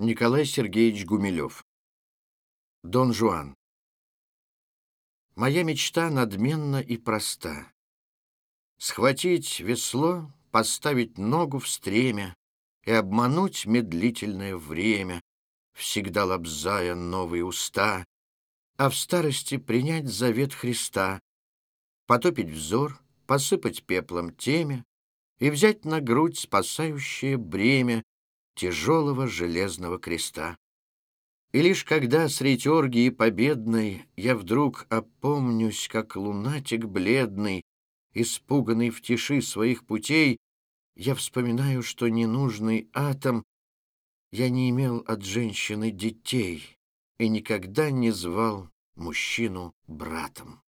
Николай Сергеевич Гумилев. Дон Жуан. Моя мечта надменна и проста. Схватить весло, поставить ногу в стремя И обмануть медлительное время, Всегда лобзая новые уста, А в старости принять завет Христа, Потопить взор, посыпать пеплом темя И взять на грудь спасающее бремя тяжелого железного креста. И лишь когда средь оргии победной Я вдруг опомнюсь, как лунатик бледный, Испуганный в тиши своих путей, Я вспоминаю, что ненужный атом Я не имел от женщины детей И никогда не звал мужчину братом.